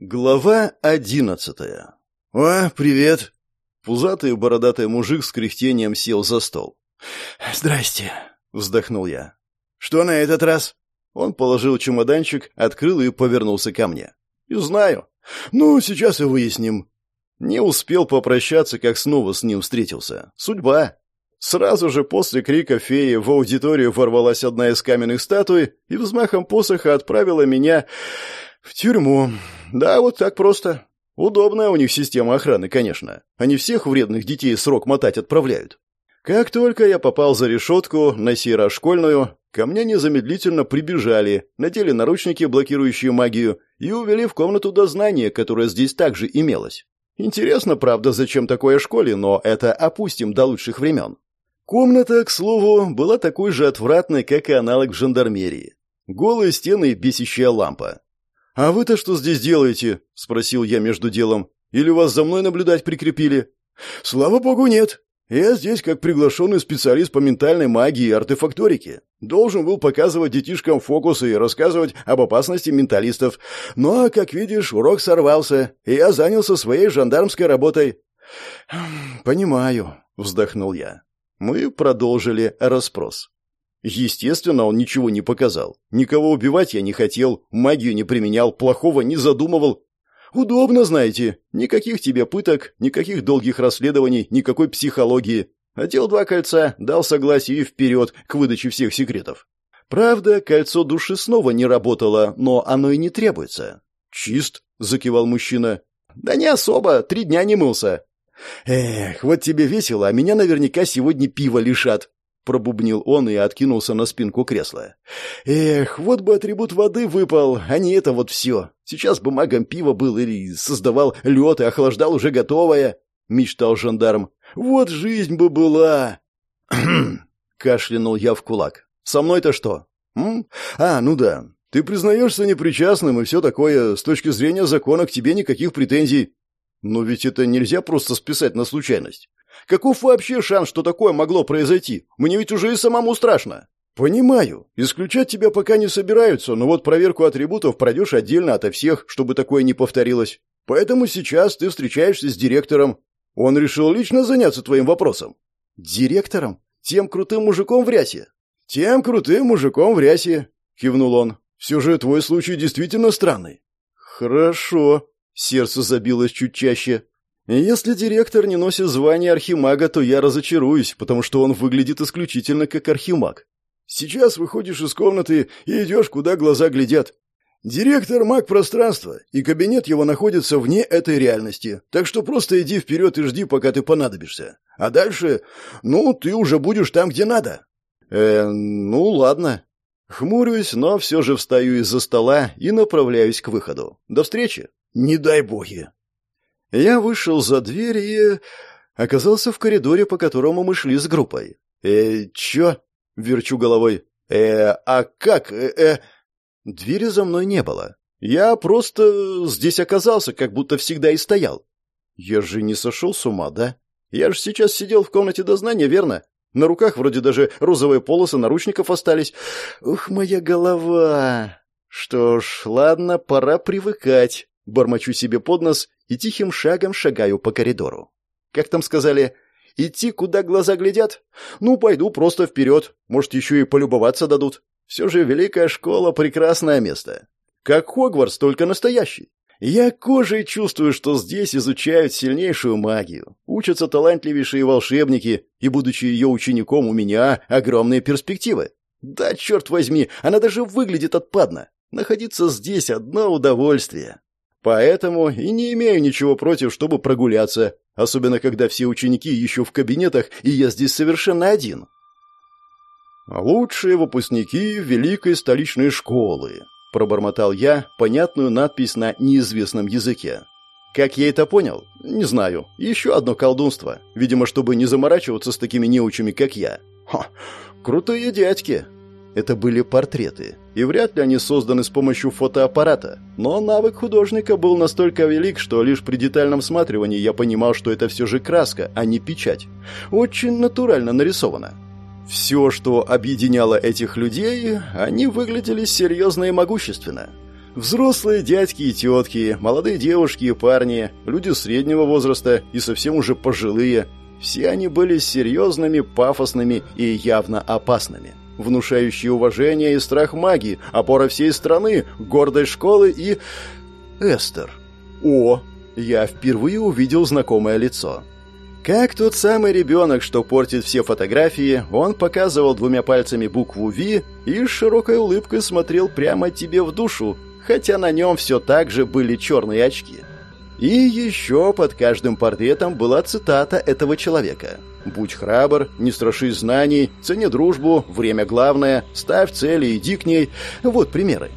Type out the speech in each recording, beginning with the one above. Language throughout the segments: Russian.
Глава одиннадцатая. «О, привет!» Пузатый бородатый мужик с кряхтением сел за стол. «Здрасте!» — вздохнул я. «Что на этот раз?» Он положил чемоданчик, открыл и повернулся ко мне. «Не знаю. Ну, сейчас и выясним». Не успел попрощаться, как снова с ним встретился. Судьба. Сразу же после крика феи в аудиторию ворвалась одна из каменных статуй и взмахом посоха отправила меня в тюрьму. Да, вот так просто. Удобная у них система охраны, конечно. Они всех вредных детей срок мотать отправляют. Как только я попал за решетку, на сей раз школьную, ко мне незамедлительно прибежали, надели наручники, блокирующие магию, и увели в комнату дознания, которая здесь также имелась. Интересно, правда, зачем такое школе, но это опустим до лучших времен. Комната, к слову, была такой же отвратной, как и аналог в жандармерии. Голые стены и бесящая лампа. «А вы-то что здесь делаете?» — спросил я между делом. «Или вас за мной наблюдать прикрепили?» «Слава богу, нет. Я здесь как приглашенный специалист по ментальной магии и артефакторике. Должен был показывать детишкам фокусы и рассказывать об опасности менталистов. Но, как видишь, урок сорвался, и я занялся своей жандармской работой». «Понимаю», — вздохнул я. Мы продолжили расспрос. Естественно, он ничего не показал. Никого убивать я не хотел, магию не применял, плохого не задумывал. Удобно, знаете. Никаких тебе пыток, никаких долгих расследований, никакой психологии. Одел два кольца, дал согласие и вперед к выдаче всех секретов. Правда, кольцо души снова не работало, но оно и не требуется. «Чист», — закивал мужчина. «Да не особо, три дня не мылся». «Эх, вот тебе весело, а меня наверняка сегодня пиво лишат», пробубнил он и откинулся на спинку кресла. «Эх, вот бы атрибут воды выпал, а не это вот все. Сейчас бы магом пива был или создавал лед и охлаждал уже готовое», — мечтал жандарм. «Вот жизнь бы была!» кашлянул я в кулак. «Со мной-то что?» М? «А, ну да. Ты признаешься непричастным и все такое. С точки зрения закона к тебе никаких претензий. Но ведь это нельзя просто списать на случайность. Каков вообще шанс, что такое могло произойти? Мне ведь уже и самому страшно. Понимаю. Исключать тебя пока не собираются, но вот проверку атрибутов пройдешь отдельно ото всех, чтобы такое не повторилось. Поэтому сейчас ты встречаешься с директором. Он решил лично заняться твоим вопросом. Директором? Тем крутым мужиком в рясе? Тем крутым мужиком в рясе, кивнул он. Все же твой случай действительно странный. Хорошо. Сердце забилось чуть чаще. Если директор не носит звание архимага, то я разочаруюсь, потому что он выглядит исключительно как архимаг. Сейчас выходишь из комнаты и идешь, куда глаза глядят. Директор – маг пространства, и кабинет его находится вне этой реальности, так что просто иди вперед и жди, пока ты понадобишься. А дальше, ну, ты уже будешь там, где надо. Э, ну, ладно. Хмурюсь, но все же встаю из-за стола и направляюсь к выходу. До встречи. Не дай боги. Я вышел за дверь и... оказался в коридоре, по которому мы шли с группой. «Э, чё?» — верчу головой. «Э, а как? Э, э...» Двери за мной не было. Я просто здесь оказался, как будто всегда и стоял. Я же не сошел с ума, да? Я же сейчас сидел в комнате дознания, верно? На руках вроде даже розовые полосы наручников остались. Ух, моя голова! Что ж, ладно, пора привыкать. Бормочу себе под нос и тихим шагом шагаю по коридору. Как там сказали, идти, куда глаза глядят? Ну, пойду просто вперед, может, еще и полюбоваться дадут. Все же великая школа — прекрасное место. Как Хогвартс, только настоящий. Я кожей чувствую, что здесь изучают сильнейшую магию, учатся талантливейшие волшебники, и, будучи ее учеником, у меня огромные перспективы. Да, черт возьми, она даже выглядит отпадно. Находиться здесь — одно удовольствие. Поэтому и не имею ничего против, чтобы прогуляться, особенно когда все ученики еще в кабинетах, и я здесь совершенно один. «Лучшие выпускники великой столичной школы», — пробормотал я понятную надпись на неизвестном языке. Как я это понял? Не знаю. Еще одно колдунство. Видимо, чтобы не заморачиваться с такими неучами, как я. Ха, крутые дядьки. Это были портреты, и вряд ли они созданы с помощью фотоаппарата. Но навык художника был настолько велик, что лишь при детальном сматривании я понимал, что это все же краска, а не печать. Очень натурально нарисовано. Все, что объединяло этих людей, они выглядели серьезно и могущественно. Взрослые дядьки и тетки, молодые девушки и парни, люди среднего возраста и совсем уже пожилые. Все они были серьезными, пафосными и явно опасными. Внушающие уважение и страх магии, опора всей страны, гордость школы и... Эстер. О, я впервые увидел знакомое лицо. Как тот самый ребенок, что портит все фотографии, он показывал двумя пальцами букву «Ви» и с широкой улыбкой смотрел прямо тебе в душу, хотя на нем все так же были черные очки. И еще под каждым портретом была цитата этого человека. «Будь храбр, не страшись знаний, цени дружбу, время главное, ставь цели, иди к ней». Вот примеры.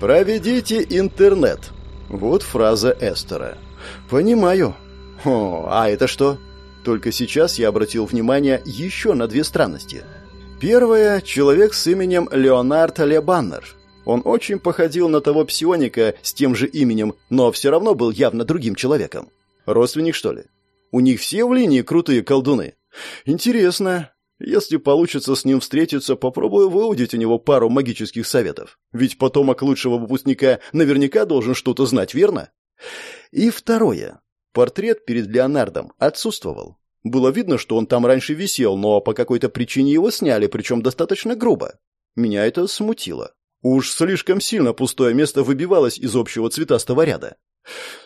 «Проведите интернет». Вот фраза Эстера. «Понимаю». «О, а это что?» Только сейчас я обратил внимание еще на две странности. Первое – человек с именем Леонард Лебаннер. Он очень походил на того псионика с тем же именем, но все равно был явно другим человеком. Родственник, что ли? У них все в линии крутые колдуны. Интересно. Если получится с ним встретиться, попробую выудить у него пару магических советов. Ведь потомок лучшего выпускника наверняка должен что-то знать, верно? И второе. Портрет перед Леонардом отсутствовал. Было видно, что он там раньше висел, но по какой-то причине его сняли, причем достаточно грубо. Меня это смутило. Уж слишком сильно пустое место выбивалось из общего цветастого ряда.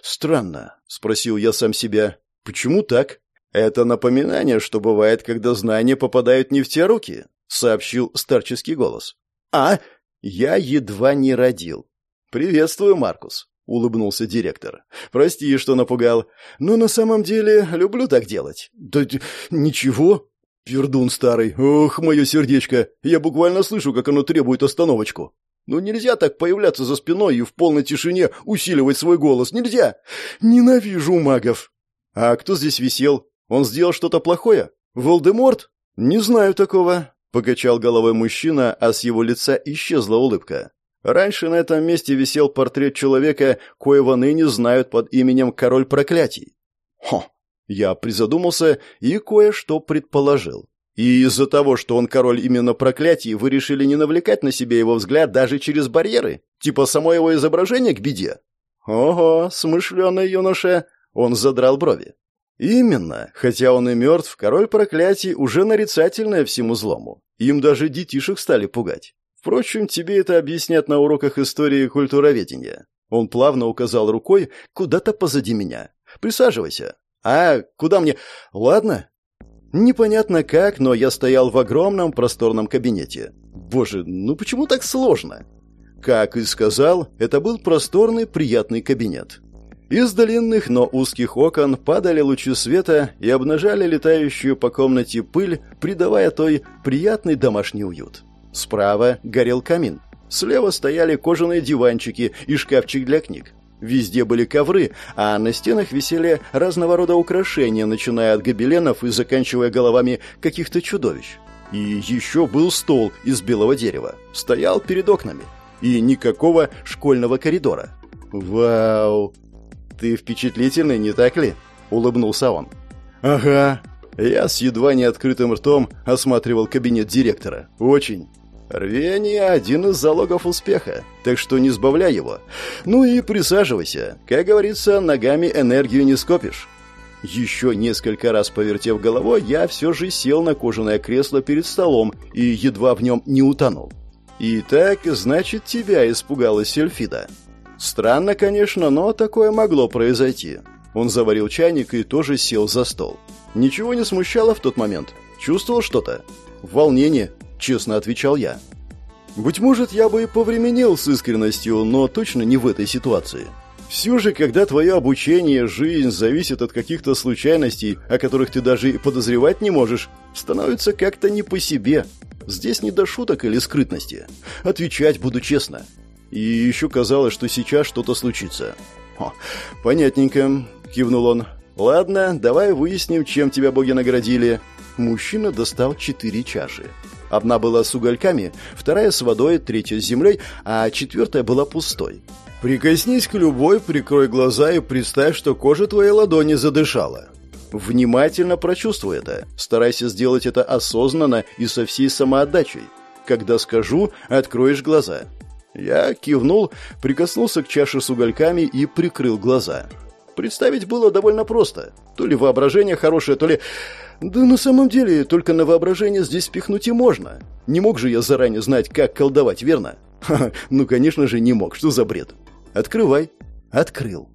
«Странно», — спросил я сам себя. «Почему так?» «Это напоминание, что бывает, когда знания попадают не в те руки», — сообщил старческий голос. «А? Я едва не родил». «Приветствую, Маркус улыбнулся директор. Прости, что напугал. Но на самом деле люблю так делать. Да ничего. Пердун старый. Ох, мое сердечко. Я буквально слышу, как оно требует остановочку. Ну нельзя так появляться за спиной и в полной тишине усиливать свой голос. Нельзя. Ненавижу магов. А кто здесь висел? Он сделал что-то плохое? Волдеморт? Не знаю такого. Покачал головой мужчина, а с его лица исчезла улыбка. Раньше на этом месте висел портрет человека, коего ныне знают под именем Король Проклятий. Хо! Я призадумался и кое-что предположил. И из-за того, что он король именно проклятий, вы решили не навлекать на себя его взгляд даже через барьеры? Типа само его изображение к беде? Ого, смышленый юноша! Он задрал брови. Именно, хотя он и мертв, король проклятий уже нарицательное всему злому. Им даже детишек стали пугать. Впрочем, тебе это объяснят на уроках истории и культуроведения. Он плавно указал рукой куда-то позади меня. Присаживайся. А, куда мне? Ладно. Непонятно как, но я стоял в огромном просторном кабинете. Боже, ну почему так сложно? Как и сказал, это был просторный приятный кабинет. Из длинных, но узких окон падали лучи света и обнажали летающую по комнате пыль, придавая той приятный домашний уют. Справа горел камин. Слева стояли кожаные диванчики и шкафчик для книг. Везде были ковры, а на стенах висели разного рода украшения, начиная от гобеленов и заканчивая головами каких-то чудовищ. И еще был стол из белого дерева. Стоял перед окнами. И никакого школьного коридора. «Вау! Ты впечатлительный, не так ли?» — улыбнулся он. «Ага». Я с едва не открытым ртом осматривал кабинет директора. «Очень. Рвение – один из залогов успеха, так что не сбавляй его. Ну и присаживайся. Как говорится, ногами энергию не скопишь. Еще несколько раз повертев головой, я все же сел на кожаное кресло перед столом и едва в нем не утонул. «Итак, значит, тебя испугалась Сельфида». Странно, конечно, но такое могло произойти. Он заварил чайник и тоже сел за стол. Ничего не смущало в тот момент. Чувствовал что-то? Волнение, честно отвечал я. Быть может, я бы и повременил с искренностью, но точно не в этой ситуации. Все же, когда твое обучение, жизнь зависит от каких-то случайностей, о которых ты даже и подозревать не можешь, становится как-то не по себе. Здесь не до шуток или скрытности. Отвечать буду честно. И еще казалось, что сейчас что-то случится. О, понятненько, кивнул он. Ладно, давай выясним, чем тебя боги наградили. Мужчина достал четыре чаши. Одна была с угольками, вторая с водой, третья с землей, а четвертая была пустой. Прикоснись к любой, прикрой глаза и представь, что кожа твоей ладони задышала. Внимательно прочувствуй это. Старайся сделать это осознанно и со всей самоотдачей. Когда скажу, откроешь глаза. Я кивнул, прикоснулся к чаше с угольками и прикрыл глаза. Представить было довольно просто. То ли воображение хорошее, то ли... Да на самом деле, только на воображение здесь пихнуть и можно. Не мог же я заранее знать, как колдовать, верно? Ха, ну, конечно же, не мог. Что за бред? Открывай. Открыл.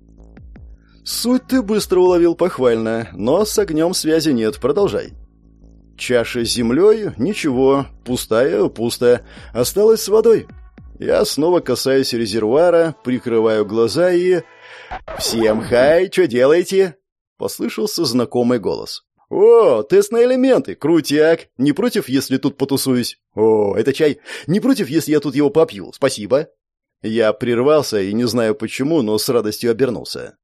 Суть ты быстро уловил похвально, но с огнем связи нет. Продолжай. Чаша с землей? Ничего. Пустая, пустая. Осталась с водой. Я снова касаюсь резервуара, прикрываю глаза и... «Всем хай, что делаете?» Послышался знакомый голос. «О, тест на элементы! Крутяк! Не против, если тут потусуюсь? О, это чай! Не против, если я тут его попью? Спасибо!» Я прервался и не знаю почему, но с радостью обернулся.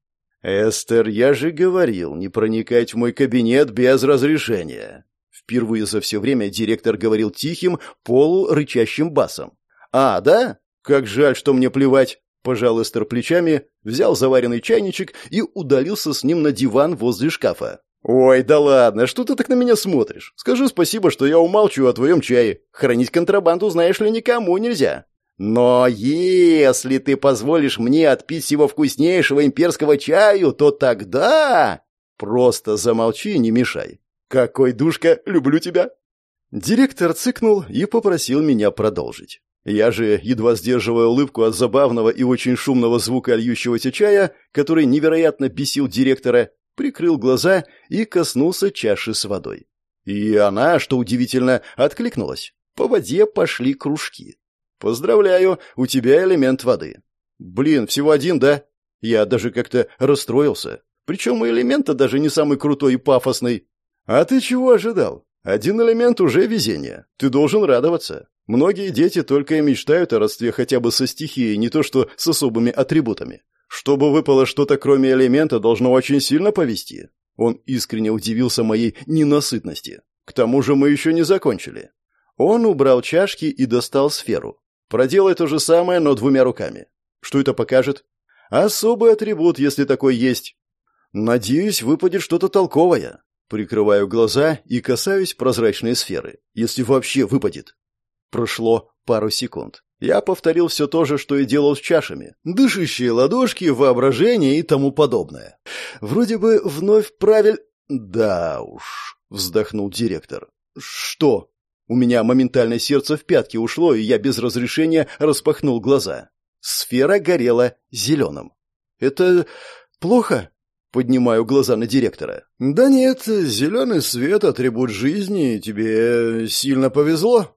«Эстер, я же говорил, не проникать в мой кабинет без разрешения!» Впервые за все время директор говорил тихим, полурычащим басом. «А, да? Как жаль, что мне плевать!» Пожал Эстер плечами, взял заваренный чайничек и удалился с ним на диван возле шкафа. «Ой, да ладно, что ты так на меня смотришь? Скажи спасибо, что я умалчиваю о твоем чае. Хранить контрабанду, знаешь ли, никому нельзя. Но если ты позволишь мне отпить всего вкуснейшего имперского чаю, то тогда... Просто замолчи и не мешай. Какой душка, люблю тебя!» Директор цыкнул и попросил меня продолжить. Я же, едва сдерживая улыбку от забавного и очень шумного звука льющегося чая, который невероятно бесил директора, прикрыл глаза и коснулся чаши с водой. И она, что удивительно, откликнулась. По воде пошли кружки. «Поздравляю, у тебя элемент воды». «Блин, всего один, да?» Я даже как-то расстроился. Причем у элемента даже не самый крутой и пафосный. «А ты чего ожидал? Один элемент уже везение. Ты должен радоваться. Многие дети только и мечтают о родстве хотя бы со стихией, не то что с особыми атрибутами. Чтобы выпало что-то кроме элемента, должно очень сильно повести. Он искренне удивился моей ненасытности. К тому же мы еще не закончили. Он убрал чашки и достал сферу. Проделай то же самое, но двумя руками. Что это покажет? Особый атрибут, если такой есть. Надеюсь, выпадет что-то толковое. Прикрываю глаза и касаюсь прозрачной сферы, если вообще выпадет. Прошло пару секунд. Я повторил все то же, что и делал с чашами. Дышащие ладошки, воображение и тому подобное. Вроде бы вновь правиль... Да уж, вздохнул директор. Что? У меня моментально сердце в пятки ушло, и я без разрешения распахнул глаза. Сфера горела зеленым. Это плохо? Поднимаю глаза на директора. Да нет, зеленый свет — атрибут жизни, тебе сильно повезло.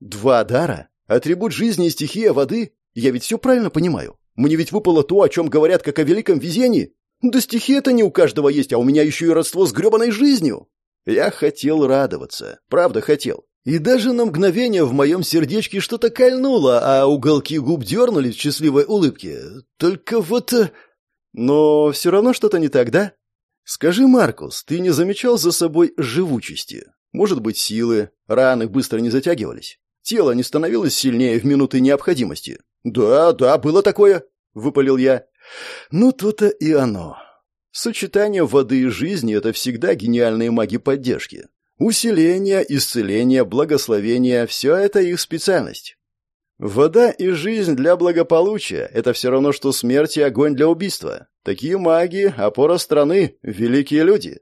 Два дара? Атрибут жизни и стихия воды? Я ведь все правильно понимаю. Мне ведь выпало то, о чем говорят, как о великом везении. Да стихия-то не у каждого есть, а у меня еще и родство с гребаной жизнью. Я хотел радоваться. Правда, хотел. И даже на мгновение в моем сердечке что-то кольнуло, а уголки губ дернулись в счастливой улыбке. Только вот... Но все равно что-то не так, да? Скажи, Маркус, ты не замечал за собой живучести? Может быть, силы, раны быстро не затягивались? Тело не становилось сильнее в минуты необходимости. «Да, да, было такое», — выпалил я. «Ну, то-то и оно. Сочетание воды и жизни — это всегда гениальные маги поддержки. Усиление, исцеление, благословение — все это их специальность. Вода и жизнь для благополучия — это все равно, что смерть и огонь для убийства. Такие маги — опора страны, великие люди.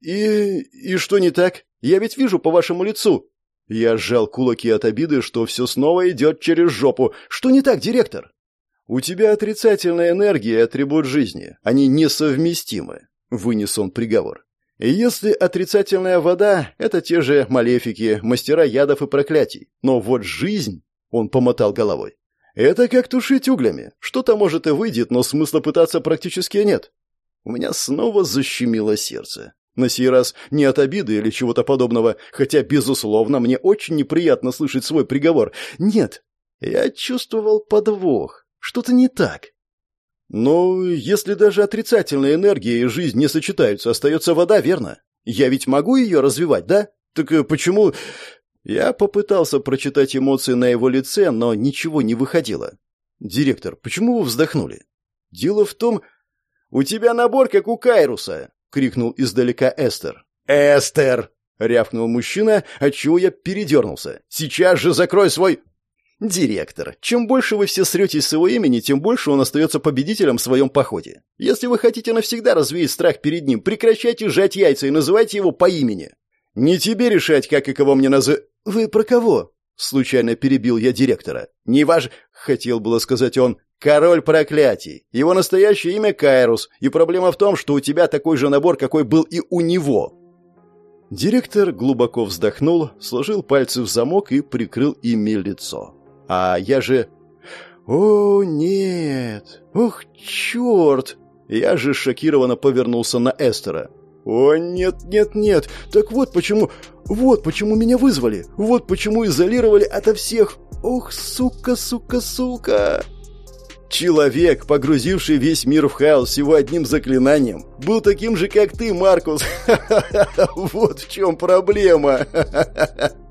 И... и что не так? Я ведь вижу по вашему лицу, я сжал кулаки от обиды, что все снова идет через жопу. Что не так, директор? У тебя отрицательная энергия и атрибут жизни. Они несовместимы, вынес он приговор. Если отрицательная вода — это те же малефики, мастера ядов и проклятий. Но вот жизнь, он помотал головой. Это как тушить углями. Что-то, может, и выйдет, но смысла пытаться практически нет. У меня снова защемило сердце. На сей раз не от обиды или чего-то подобного, хотя, безусловно, мне очень неприятно слышать свой приговор. Нет, я чувствовал подвох. Что-то не так. Но если даже отрицательная энергия и жизнь не сочетаются, остается вода, верно? Я ведь могу ее развивать, да? Так э, почему... Я попытался прочитать эмоции на его лице, но ничего не выходило. «Директор, почему вы вздохнули?» «Дело в том...» «У тебя набор, как у Кайруса крикнул издалека Эстер. «Эстер!» — рявкнул мужчина, отчего я передернулся. «Сейчас же закрой свой...» «Директор, чем больше вы все сретесь с его имени, тем больше он остается победителем в своем походе. Если вы хотите навсегда развеять страх перед ним, прекращайте сжать яйца и называйте его по имени. Не тебе решать, как и кого мне назы...» «Вы про кого?» Случайно перебил я директора. «Не ваш...» — хотел было сказать он. «Король проклятий. Его настоящее имя Кайрус, и проблема в том, что у тебя такой же набор, какой был и у него». Директор глубоко вздохнул, сложил пальцы в замок и прикрыл ими лицо. А я же... «О, нет! Ох, черт!» Я же шокированно повернулся на Эстера. «О, нет, нет, нет! Так вот почему... Вот почему меня вызвали! Вот почему изолировали ото всех! Ох, сука, сука, сука!» Человек, погрузивший весь мир в хаос всего одним заклинанием, был таким же, как ты, Маркус. Вот в чем проблема.